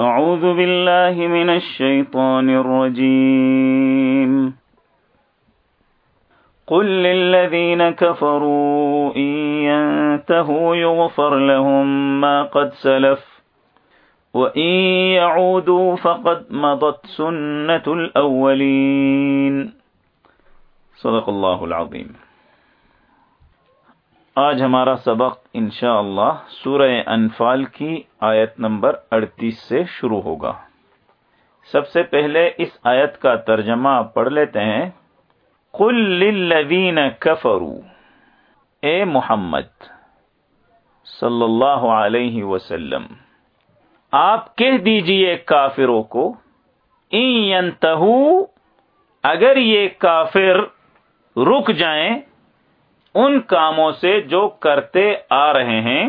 أعوذ بالله من الشيطان الرجيم. قل للذين كفروا إن ينتهوا يغفر لهم ما قد سلف وإن يعودوا فقد مضت سنة الأولين. صدق الله العظيم. آج ہمارا سبق انشاءاللہ اللہ سورہ انفال کی آیت نمبر اڑتیس سے شروع ہوگا۔ سب سے پہلے اس آیت کا ترجمہ پڑھ لیتے ہیں۔ کل للذین کفرو اے محمد صلی اللہ علیہ وسلم، آپ کہہ دیجیے کافروں کو این اگر یہ کافر رک جائیں ان کاموں سے جو کرتے آ رہے ہیں،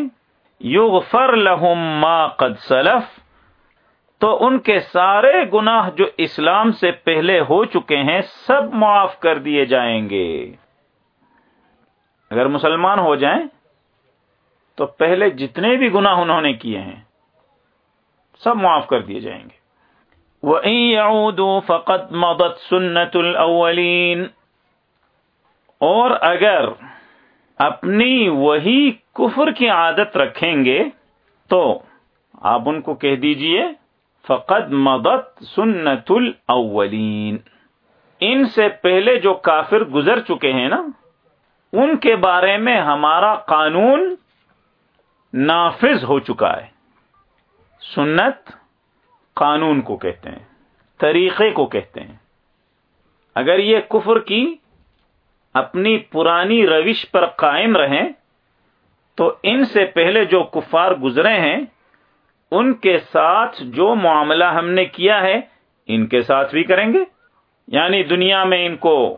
یغفر لہم ما قد سلف، تو ان کے سارے گناہ جو اسلام سے پہلے ہو چکے ہیں، سب معاف کر دیے جائیں گے۔ اگر مسلمان ہو جائیں، تو پہلے جتنے بھی گناہ انہوں نے کیے ہیں، سب معاف کر دیے جائیں گے۔ وہ فقط مدت سنت الاولین اور اگر اپنی وہی کفر کی عادت رکھیں گے تو آپ ان کو کہہ دیجیے فقط مدت سنت الاولین ان سے پہلے جو کافر گزر چکے ہیں نا، ان کے بارے میں ہمارا قانون نافذ ہو چکا ہے۔ سنت قانون کو کہتے ہیں، طریقے کو کہتے ہیں۔ اگر یہ کفر کی اپنی پرانی روش پر قائم رہیں تو ان سے پہلے جو کفار گزرے ہیں، ان کے ساتھ جو معاملہ ہم نے کیا ہے، ان کے ساتھ بھی کریں گے۔ یعنی دنیا میں ان کو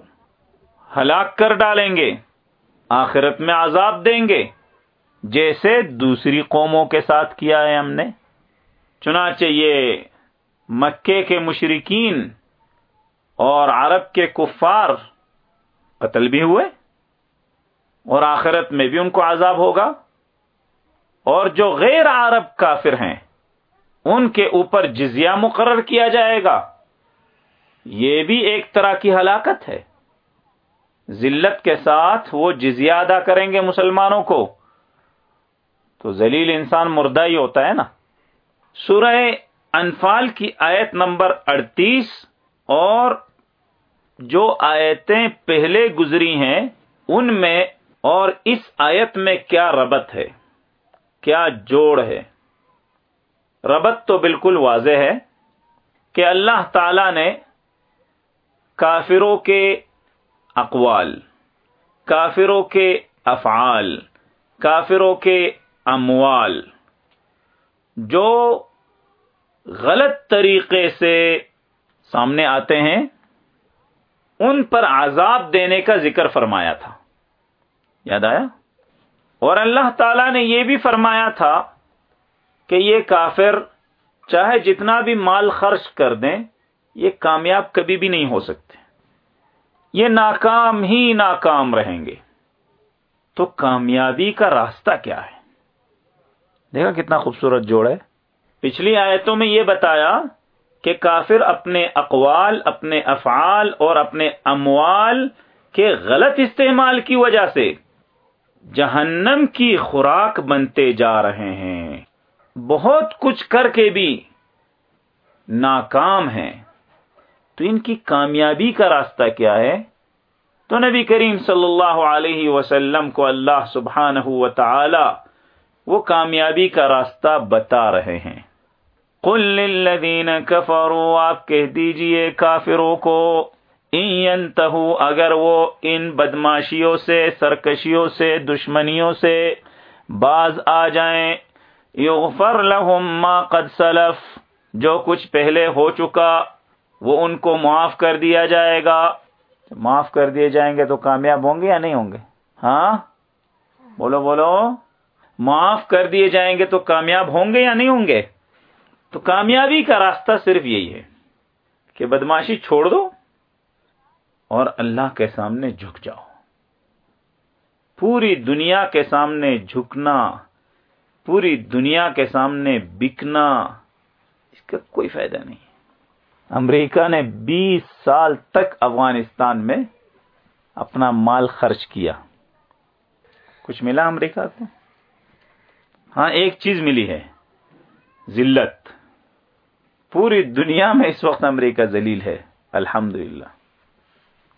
ہلاک کر ڈالیں گے، آخرت میں عذاب دیں گے، جیسے دوسری قوموں کے ساتھ کیا ہے ہم نے۔ چنانچہ یہ مکے کے مشرقین اور عرب کے کفار قتل بھی ہوئے اور آخرت میں بھی ان کو عذاب ہوگا اور جو غیر عرب کافر ہیں، ان کے اوپر جزیہ مقرر کیا جائے گا۔ یہ بھی ایک طرح کی ہلاکت ہے۔ ذلت کے ساتھ وہ جزیہ ادا کریں گے مسلمانوں کو۔ تو ذلیل انسان مردہ ہی ہوتا ہے نا۔ سورہ انفال کی آیت نمبر اڑتیس اور جو آیتیں پہلے گزری ہیں، ان میں اور اس آیت میں کیا ربط ہے؟ کیا جوڑ ہے؟ ربط تو بالکل واضح ہے کہ اللہ تعالی نے کافروں کے اقوال، کافروں کے افعال، کافروں کے اموال، جو غلط طریقے سے سامنے آتے ہیں ان پر عذاب دینے کا ذکر فرمایا تھا۔ یاد آیا؟ اور اللہ تعالی نے یہ بھی فرمایا تھا کہ یہ کافر چاہے جتنا بھی مال خرچ کر دیں، یہ کامیاب کبھی بھی نہیں ہو سکتے۔ یہ ناکام ہی ناکام رہیں گے۔ تو کامیابی کا راستہ کیا ہے؟ دیکھا کتنا خوبصورت جوڑ ہے۔ پچھلی آیتوں میں یہ بتایا کہ کافر اپنے اقوال، اپنے افعال اور اپنے اموال کے غلط استعمال کی وجہ سے جہنم کی خوراک بنتے جا رہے ہیں۔ بہت کچھ کر کے بھی ناکام ہیں۔ تو ان کی کامیابی کا راستہ کیا ہے؟ تو نبی کریم صلی اللہ علیہ وسلم کو اللہ سبحانہ و تعالی وہ کامیابی کا راستہ بتا رہے ہیں۔ قل للذین کفروا، آپ کہہ دیجیے کافروں کو اگر وہ ان بدماشیوں سے، سرکشیوں سے، دشمنیوں سے باز آ جائیں، یغفر لهم ما قد سلف، جو کچھ پہلے ہو چکا، وہ ان کو معاف کر دیا جائے گا۔ معاف کر دیے جائیں گے تو کامیاب ہوں گے یا نہیں ہوں گے؟ ہاں؟ بولو بولو۔ معاف کر دیے جائیں گے تو کامیاب ہوں گے یا نہیں ہوں گے؟ تو کامیابی کا راستہ صرف یہی ہے کہ بدماشی چھوڑ دو اور اللہ کے سامنے جھک جاؤ۔ پوری دنیا کے سامنے جھکنا، پوری دنیا کے سامنے بکنا اس کا کوئی فائدہ نہیں۔ امریکہ نے بیس سال تک افغانستان میں اپنا مال خرچ کیا۔ کچھ ملا امریکہ کو؟ ہاں ایک چیز ملی ہے، ذلت۔ پوری دنیا میں اس وقت امریکہ ذلیل ہے الحمد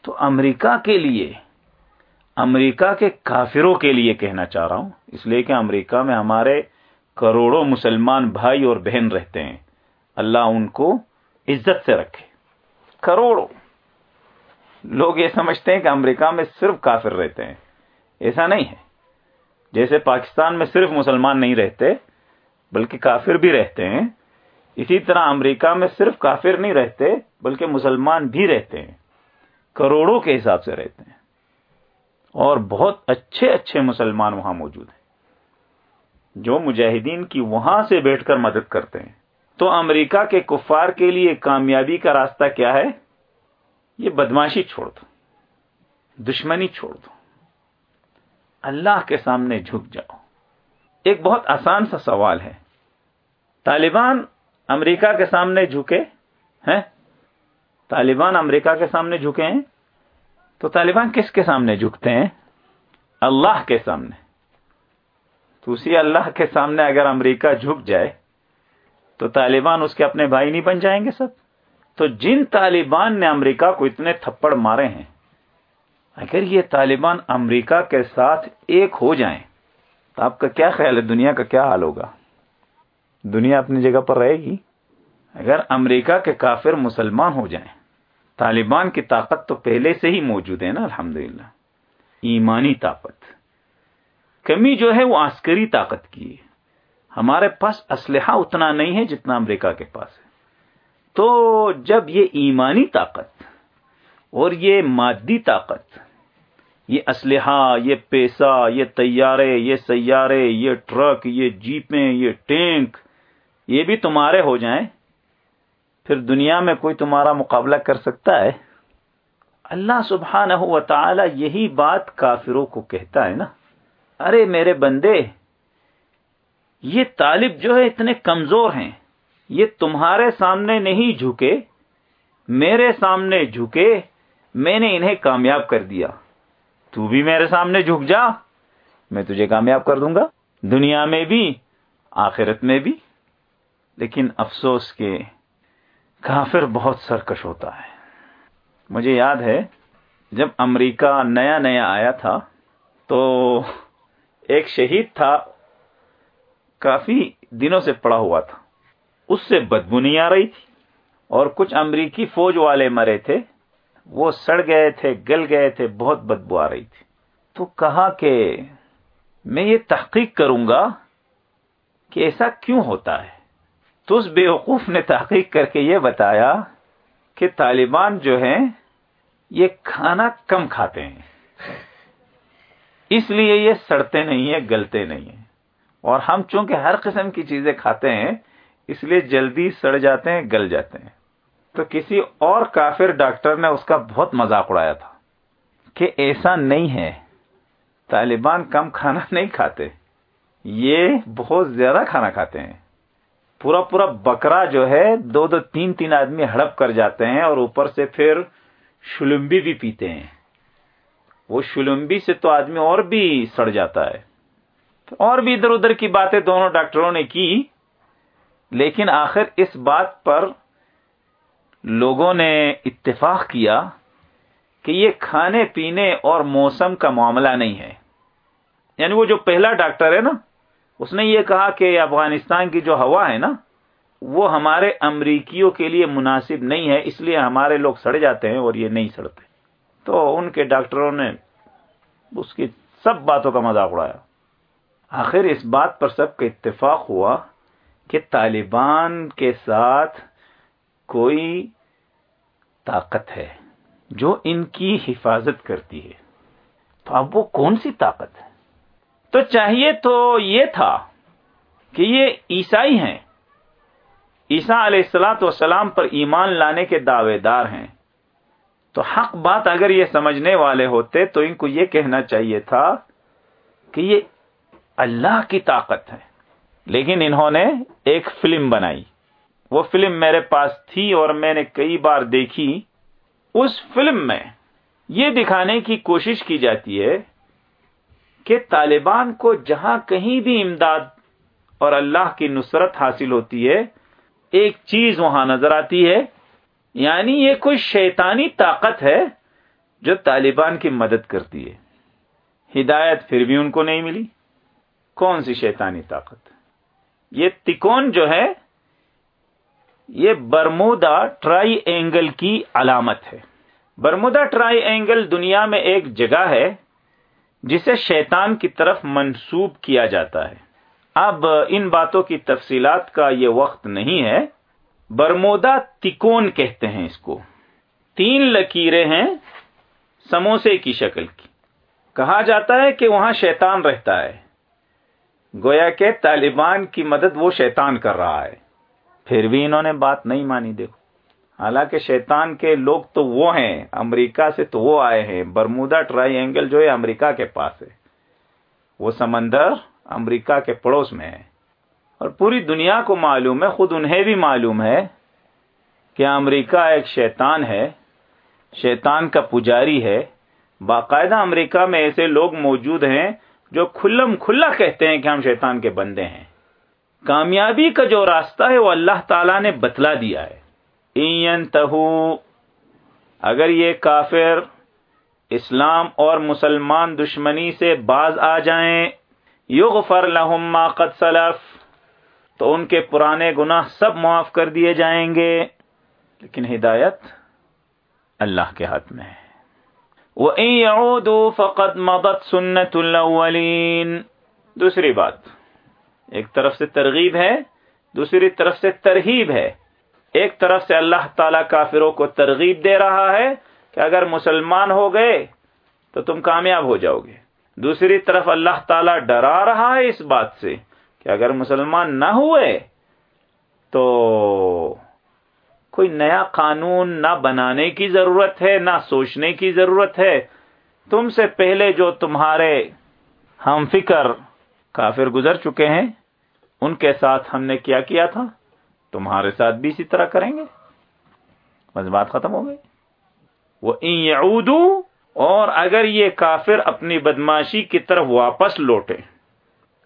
تو امریکہ کے لیے، امریکہ کے کافروں کے لیے کہنا چاہ رہا ہوں، اس لیے کہ امریکہ میں ہمارے کروڑوں مسلمان بھائی اور بہن رہتے ہیں۔ اللہ ان کو عزت سے رکھے۔ کروڑوں۔ لوگ یہ سمجھتے ہیں کہ امریکہ میں صرف کافر رہتے ہیں۔ ایسا نہیں ہے۔ جیسے پاکستان میں صرف مسلمان نہیں رہتے، بلکہ کافر بھی رہتے ہیں۔ اسی طرح امریکہ میں صرف کافر نہیں رہتے، بلکہ مسلمان بھی رہتے ہیں۔ کروڑوں کے حساب سے رہتے ہیں۔ اور بہت اچھے اچھے مسلمان وہاں موجود ہیں۔ جو مجاہدین کی وہاں سے بیٹھ کر مدد کرتے ہیں۔ تو امریکہ کے کفار کے لیے کامیابی کا راستہ کیا ہے؟ یہ بدماشی چھوڑ دو۔ دشمنی چھوڑ دو۔ اللہ کے سامنے جھک جاؤ۔ ایک بہت آسان سا سوال ہے۔ طالبان امریکہ کے سامنے جھکے، ہیں؟ طالبان امریکہ کے سامنے جھکے ہیں۔ تو طالبان کس کے سامنے جھکتے ہیں؟ اللہ کے سامنے۔ تو اسی اللہ کے سامنے اگر امریکہ جھک جائے، تو طالبان اس کے اپنے بھائی نہیں بن جائیں گے سب۔ تو جن طالبان نے امریکہ کو اتنے تھپڑ مارے ہیں، اگر یہ طالبان امریکہ کے ساتھ ایک ہو جائیں، تو آپ کا کیا خیال ہے؟ دنیا کا کیا حال ہوگا؟ دنیا اپنی جگہ پر رہے گی، اگر امریکہ کے کافر مسلمان ہو جائیں۔ طالبان کی طاقت تو پہلے سے ہی موجود ہے نا الحمد ایمانی طاقت۔ کمی جو ہے وہ عسکری طاقت کی ہے۔ ہمارے پاس اسلحہ اتنا نہیں ہے جتنا امریکہ کے پاس ہے۔ تو جب یہ ایمانی طاقت اور یہ مادی طاقت، یہ اسلحہ، یہ پیسہ، یہ تیارے یہ سیارے، یہ ٹرک، یہ جیپیں، یہ ٹینک یہ بھی تمہارے ہو جائیں، پھر دنیا میں کوئی تمہارا مقابلہ کر سکتا ہے؟ اللہ سبحانہ و تعالی یہی بات کافروں کو کہتا ہے نا۔ ارے میرے بندے، یہ طالب جو ہے اتنے کمزور ہیں، یہ تمہارے سامنے نہیں جھکے، میرے سامنے جھکے، میں نے انہیں کامیاب کر دیا۔ تو بھی میرے سامنے جھک جا، میں تجھے کامیاب کر دوں گا۔ دنیا میں بھی، آخرت میں بھی۔ لیکن افسوس کے کافر بہت سرکش ہوتا ہے۔ مجھے یاد ہے، جب امریکہ نیا نیا آیا تھا، تو ایک شہید تھا، کافی دنوں سے پڑا ہوا تھا۔ اس سے بدبو نہیں آ رہی تھی اور کچھ امریکی فوج والے مرے تھے۔ وہ سڑ گئے تھے، گل گئے تھے، بہت بدبو آ رہی تھی۔ تو کہا کہ میں یہ تحقیق کروں گا کہ ایسا کیوں ہوتا ہے؟ تو اس بیوقوف نے تحقیق کر کے یہ بتایا کہ طالبان جو ہیں، یہ کھانا کم کھاتے ہیں۔ اس لیے یہ سڑتے نہیں ہیں، گلتے نہیں ہیں۔ اور ہم چونکہ ہر قسم کی چیزیں کھاتے ہیں، اس لیے جلدی سڑ جاتے ہیں، گل جاتے ہیں۔ تو کسی اور کافر ڈاکٹر نے اس کا بہت مذاق اڑایا تھا کہ ایسا نہیں ہے۔ طالبان کم کھانا نہیں کھاتے، یہ بہت زیادہ کھانا کھاتے ہیں۔ پورا پورا بکرا جو ہے، دو دو تین تین آدمی ہڑپ کر جاتے ہیں اور اوپر سے پھر شلمبی بھی پیتے ہیں۔ وہ شلمبی سے تو آدمی اور بھی سڑ جاتا ہے۔ اور بھی ادھر ادھر کی باتیں دونوں ڈاکٹروں نے کی۔ لیکن آخر اس بات پر لوگوں نے اتفاق کیا کہ یہ کھانے پینے اور موسم کا معاملہ نہیں ہے۔ یعنی وہ جو پہلا ڈاکٹر ہے نا اس نے یہ کہا کہ افغانستان کی جو ہوا ہے نا، وہ ہمارے امریکیوں کے لیے مناسب نہیں ہے، اس لیے ہمارے لوگ سڑ جاتے ہیں اور یہ نہیں سڑتے۔ تو ان کے ڈاکٹروں نے اس کی سب باتوں کا مذاق اڑایا۔ آخر اس بات پر سب کا اتفاق ہوا کہ طالبان کے ساتھ کوئی طاقت ہے جو ان کی حفاظت کرتی ہے۔ تو اب وہ کون سی طاقت ہے؟ تو چاہیے تو یہ تھا کہ یہ عیسائی ہیں۔ عیسیٰ علیہ السلاۃ والسلام پر ایمان لانے کے دعوے دار ہیں۔ تو حق بات اگر یہ سمجھنے والے ہوتے تو ان کو یہ کہنا چاہیے تھا کہ یہ اللہ کی طاقت ہے۔ لیکن انہوں نے ایک فلم بنائی۔ وہ فلم میرے پاس تھی اور میں نے کئی بار دیکھی۔ اس فلم میں یہ دکھانے کی کوشش کی جاتی ہے کہ طالبان کو جہاں کہیں بھی امداد اور اللہ کی نصرت حاصل ہوتی ہے، ایک چیز وہاں نظر آتی ہے یعنی یہ کوئی شیطانی طاقت ہے جو طالبان کی مدد کرتی ہے۔ ہدایت پھر بھی ان کو نہیں ملی۔ کون سی شیطانی طاقت؟ یہ تکون جو ہے، یہ برمودا ٹرائی اینگل کی علامت ہے۔ برمودا ٹرائی اینگل دنیا میں ایک جگہ ہے۔ جسے شیطان کی طرف منسوب کیا جاتا ہے۔ اب ان باتوں کی تفصیلات کا یہ وقت نہیں ہے۔ برمودا تکون کہتے ہیں اس کو۔ تین لکیریں ہیں سموسے کی شکل کی۔ کہا جاتا ہے کہ وہاں شیطان رہتا ہے۔ گویا کہ طالبان کی مدد وہ شیطان کر رہا ہے۔ پھر بھی انہوں نے بات نہیں مانی، دیکھو۔ حالانکہ شیطان کے لوگ تو وہ ہیں، امریکہ سے تو وہ آئے ہیں۔ برمودا ٹرائی اینگل جو ہے امریکہ کے پاس ہے۔ وہ سمندر امریکہ کے پڑوس میں ہے۔ اور پوری دنیا کو معلوم ہے، خود انہیں بھی معلوم ہے کہ امریکہ ایک شیطان ہے۔ شیطان کا پجاری ہے۔ باقاعدہ امریکہ میں ایسے لوگ موجود ہیں جو کھلم کھلا کہتے ہیں کہ ہم شیطان کے بندے ہیں۔ کامیابی کا جو راستہ ہے، وہ اللہ تعالی نے بتلا دیا ہے۔ اگر یہ کافر اسلام اور مسلمان دشمنی سے باز آ جائیں، یغفر لهم ما قد سلف، تو ان کے پرانے گناہ سب معاف کر دیے جائیں گے۔ لیکن ہدایت اللہ کے ہاتھ میں ہے۔ وَإِن يَعُودُوا فَقَدْ مَضَتْ سُنَّةُ الْأَوَّلِينَ دوسری بات، ایک طرف سے ترغیب ہے، دوسری طرف سے ترہیب ہے۔ ایک طرف سے اللہ تعالی کافروں کو ترغیب دے رہا ہے کہ اگر مسلمان ہو گئے تو تم کامیاب ہو جاؤ گے۔ دوسری طرف اللہ تعالی ڈرا رہا ہے اس بات سے کہ اگر مسلمان نہ ہوئے تو کوئی نیا قانون نہ بنانے کی ضرورت ہے، نہ سوچنے کی ضرورت ہے۔ تم سے پہلے جو تمہارے ہم فکر کافر گزر چکے ہیں، ان کے ساتھ ہم نے کیا کیا تھا؟ تمہارے ساتھ بھی اسی طرح کریں گے؟ بس بات ختم ہو گئی۔ وہ اردو اور اگر یہ کافر اپنی بدماشی کی طرف واپس لوٹے،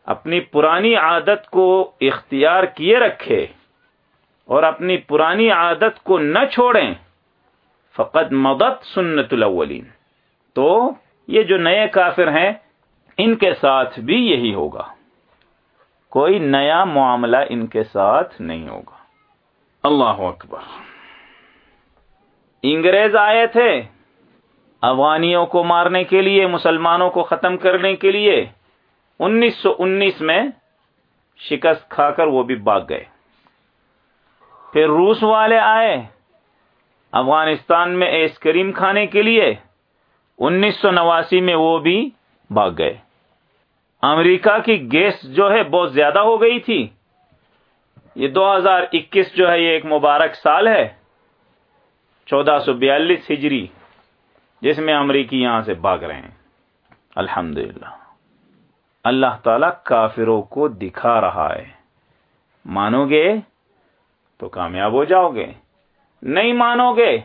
اپنی پرانی عادت کو اختیار کیے رکھے، اور اپنی پرانی عادت کو نہ چھوڑیں فقط مدد سنت الاولین۔ تو یہ جو نئے کافر ہیں، ان کے ساتھ بھی یہی ہوگا۔ کوئی نیا معاملہ ان کے ساتھ نہیں ہوگا۔ اللہ اکبر۔ انگریز آئے تھے افغانیوں کو مارنے کے لیے، مسلمانوں کو ختم کرنے کے لیے۔ انیس سو انیس میں شکست کھا کر وہ بھی بھاگ گئے۔ پھر روس والے آئے افغانستان میں ایس کریم کھانے کے لیے۔ انیس سو نواسی میں وہ بھی بھاگ گئے۔ امریکہ کی گیس جو ہے بہت زیادہ ہو گئی تھی۔ یہ دو ہزار اکیس جو ہے یہ ایک مبارک سال ہے۔ چودہ سو بیالیس ہجری، جس میں امریکی یہاں سے بھاگ رہے ہیں۔ الحمد اللہ تعالی کافروں کو دکھا رہا ہے۔ مانو گے تو کامیاب ہو جاؤ گے۔ نہیں مانو گے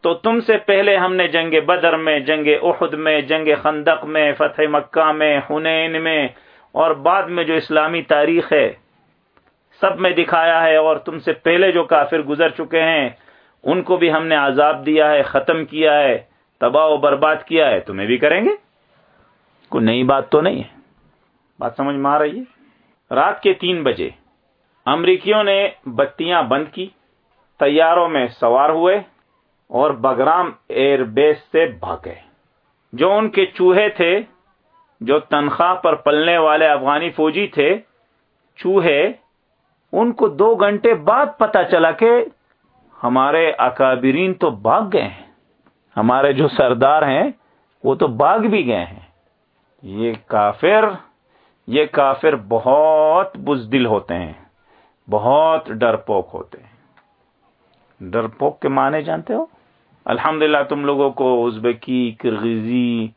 تو تم سے پہلے ہم نے جنگ بدر میں، جنگ احد میں، جنگ خندق میں، فتح مکہ میں، حنین میں اور بعد میں جو اسلامی تاریخ ہے سب میں دکھایا ہے اور تم سے پہلے جو کافر گزر چکے ہیں، ان کو بھی ہم نے عذاب دیا ہے، ختم کیا ہے، تباہ و برباد کیا ہے۔ تمہیں بھی کریں گے؟ کوئی نئی بات تو نہیں ہے۔ بات سمجھ میں آ رہی ہے؟ رات کے تین بجے۔ امریکیوں نے بتیاں بند کی، تیاروں میں سوار ہوئے اور بگرام ایئر بیس سے بھاگے جو ان کے چوہے تھے، جو تنخواہ پر پلنے والے افغانی فوجی تھے، چوہے ان کو دو گھنٹے بعد پتا چلا کہ ہمارے اکابرین تو بھاگ گئے ہیں۔ ہمارے جو سردار ہیں، وہ تو باغ بھی گئے ہیں۔ یہ کافر یہ کافر بہت بزدل ہوتے ہیں، بہت ڈرپوک ہوتے ہیں۔ ڈرپوک کے معنی جانتے ہو؟ الحمد تم لوگوں کو ازبکی کرغیزی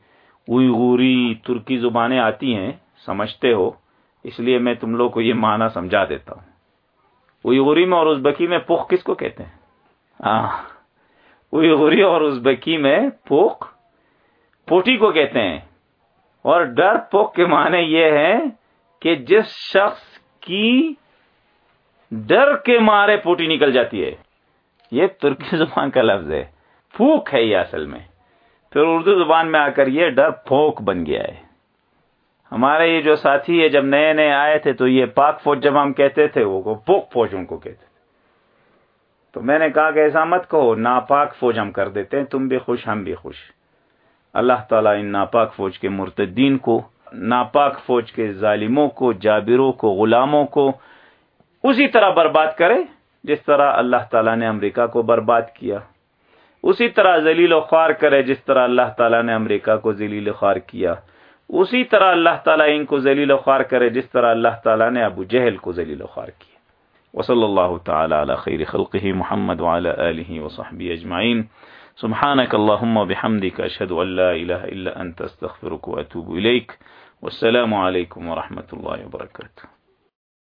اوئی ترکی زبانیں آتی ہیں، سمجھتے ہو، اس لیے میں تم لوگ کو یہ معنی سمجھا دیتا ہوں۔ اویغری میں اور ازبکی میں پوخ کس کو کہتے ہیں؟ ہاں اویغری اور ازبکی میں پوخ پوٹی کو کہتے ہیں۔ اور ڈر پوک کے معنی یہ ہے کہ جس شخص کی ڈر کے مارے پوٹی نکل جاتی ہے۔ یہ ترکی زبان کا لفظ ہے۔ پھوک ہے یہ اصل میں۔ پھر اردو زبان میں آ کر یہ ڈر پھوک بن گیا ہے۔ ہمارے یہ جو ساتھی ہے جب نئے نئے آئے تھے تو یہ پاک فوج جب ہم کہتے تھے، وہ پوک فوج ان کو کہتے تھے۔ تو میں نے کہا کہ ایسا مت کہو، ناپاک فوج ہم کر دیتے ہیں، تم بھی خوش، ہم بھی خوش۔ اللہ تعالیٰ ان ناپاک فوج کے مرتدین کو، ناپاک فوج کے ظالموں کو، جابروں کو، غلاموں کو اسی طرح برباد کرے جس طرح اللہ تعالیٰ نے امریکہ کو برباد کیا۔ اسی طرح ذلیل و خوار کرے جس طرح اللہ تعالیٰ نے امریکہ کو ذلیل خوار کیا۔ اسی طرح اللہ تعالیٰ ان کو ذلیل و خوار کرے، جس طرح اللہ تعالیٰ نے ابو جہل کو ذلیل و خوار کیا۔ وصلی اللہ تعالی علی خیر خلقہ محمد وعلی آلہ وصحبہ اجمعین۔ سبحانك اللهم وبحمدك اشهد ان لا اله الا انت استغفرك واتوب اليك والسلام عليكم ورحمه الله وبركاته